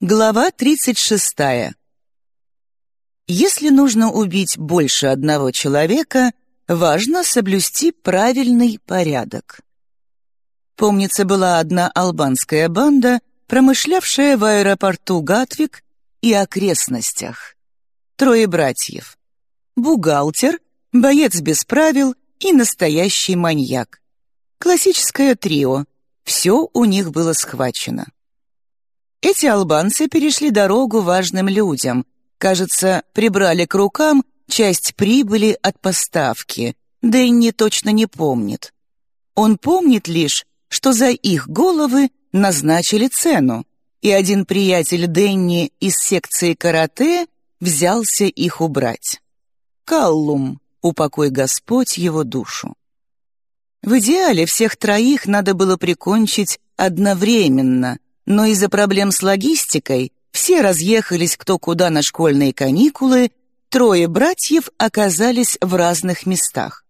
Глава 36. Если нужно убить больше одного человека, важно соблюсти правильный порядок. Помнится, была одна албанская банда, промышлявшая в аэропорту Гатвик и окрестностях. Трое братьев. Бухгалтер, боец без правил и настоящий маньяк. Классическое трио. Все у них было схвачено. Эти албанцы перешли дорогу важным людям. Кажется, прибрали к рукам часть прибыли от поставки. Дэнни точно не помнит. Он помнит лишь, что за их головы назначили цену, и один приятель Дэнни из секции карате взялся их убрать. Каллум, упокой Господь его душу. В идеале всех троих надо было прикончить одновременно — но из-за проблем с логистикой все разъехались кто куда на школьные каникулы, трое братьев оказались в разных местах.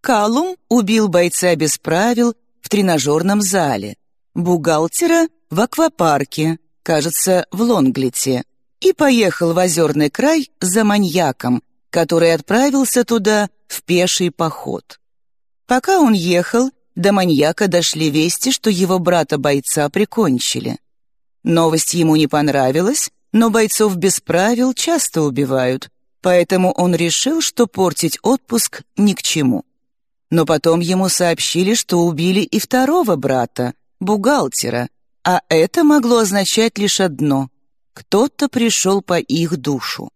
Калум убил бойца без правил в тренажерном зале, бухгалтера в аквапарке, кажется, в Лонглите, и поехал в озерный край за маньяком, который отправился туда в пеший поход. Пока он ехал, до маньяка дошли вести, что его брата-бойца прикончили. Новость ему не понравилась, но бойцов без правил часто убивают, поэтому он решил, что портить отпуск ни к чему. Но потом ему сообщили, что убили и второго брата, бухгалтера, а это могло означать лишь одно — кто-то пришел по их душу.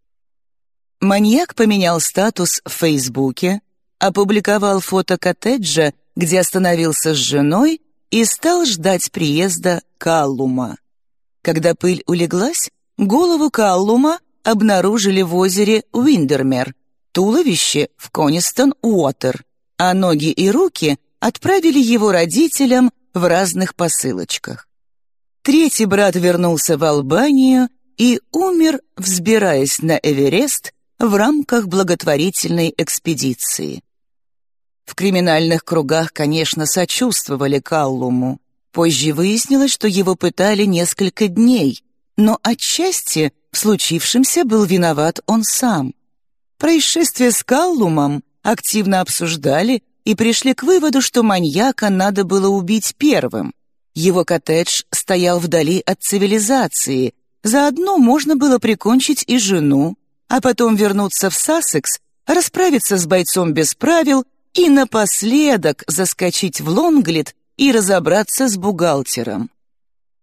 Маньяк поменял статус в Фейсбуке, опубликовал фото коттеджа где остановился с женой и стал ждать приезда Каллума. Когда пыль улеглась, голову Каллума обнаружили в озере Уиндермер, туловище в Конистон-Уотер, а ноги и руки отправили его родителям в разных посылочках. Третий брат вернулся в Албанию и умер, взбираясь на Эверест в рамках благотворительной экспедиции. В криминальных кругах, конечно, сочувствовали Каллуму. Позже выяснилось, что его пытали несколько дней, но отчасти в случившемся был виноват он сам. Происшествие с Каллумом активно обсуждали и пришли к выводу, что маньяка надо было убить первым. Его коттедж стоял вдали от цивилизации, заодно можно было прикончить и жену, а потом вернуться в Сассекс, расправиться с бойцом без правил и напоследок заскочить в Лонглит и разобраться с бухгалтером.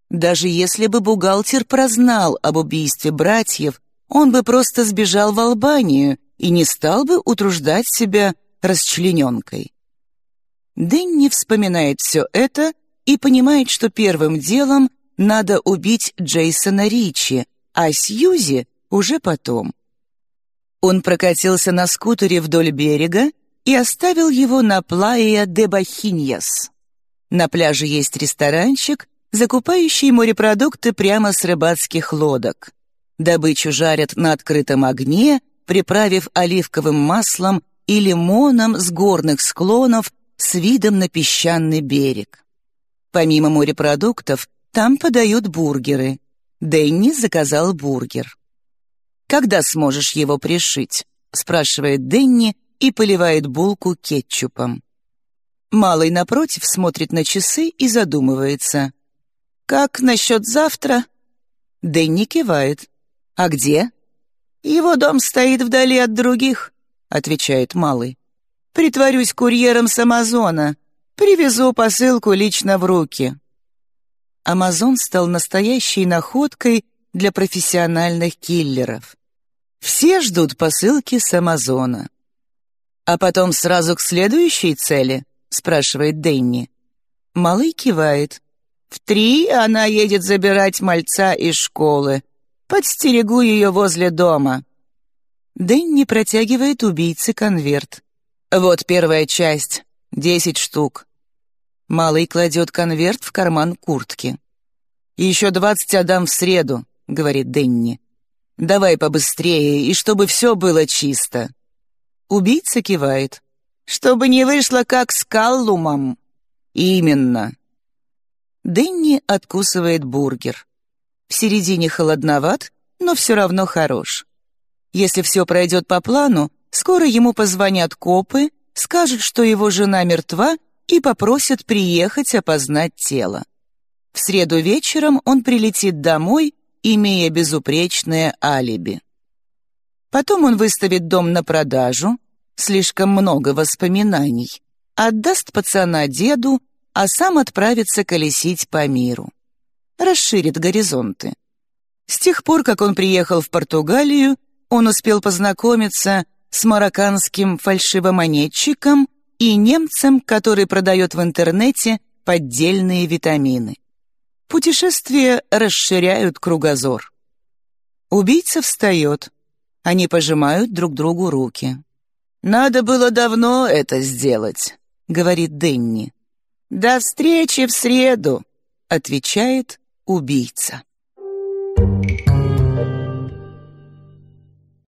Даже если бы бухгалтер прознал об убийстве братьев, он бы просто сбежал в Албанию и не стал бы утруждать себя расчлененкой. Дэнни вспоминает все это и понимает, что первым делом надо убить Джейсона Ричи, а Сьюзи уже потом. Он прокатился на скутере вдоль берега и оставил его на Плая де Бахиньяс. На пляже есть ресторанчик, закупающий морепродукты прямо с рыбацких лодок. Добычу жарят на открытом огне, приправив оливковым маслом и лимоном с горных склонов с видом на песчаный берег. Помимо морепродуктов, там подают бургеры. Дэнни заказал бургер. «Когда сможешь его пришить?» — спрашивает Дэнни, и поливает булку кетчупом. Малый, напротив, смотрит на часы и задумывается. «Как насчет завтра?» Дэнни кивает. «А где?» «Его дом стоит вдали от других», — отвечает Малый. «Притворюсь курьером с Амазона. Привезу посылку лично в руки». Амазон стал настоящей находкой для профессиональных киллеров. Все ждут посылки с Амазона. «А потом сразу к следующей цели?» — спрашивает Дэнни. Малый кивает. «В три она едет забирать мальца из школы. Подстерегу ее возле дома». Дэнни протягивает убийце конверт. «Вот первая часть. Десять штук». Малый кладет конверт в карман куртки. «Еще двадцать отдам в среду», — говорит Дэнни. «Давай побыстрее, и чтобы все было чисто». Убийца кивает. «Чтобы не вышло, как с Каллумом». «Именно». Дэнни откусывает бургер. В середине холодноват, но все равно хорош. Если все пройдет по плану, скоро ему позвонят копы, скажут, что его жена мертва, и попросят приехать опознать тело. В среду вечером он прилетит домой, имея безупречное алиби. Потом он выставит дом на продажу, слишком много воспоминаний, отдаст пацана деду, а сам отправится колесить по миру. Расширит горизонты. С тех пор, как он приехал в Португалию, он успел познакомиться с марокканским фальшивомонетчиком и немцем, который продает в интернете поддельные витамины. Путешествия расширяют кругозор. Убийца встает. Они пожимают друг другу руки. «Надо было давно это сделать», — говорит Денни. «До встречи в среду», — отвечает убийца.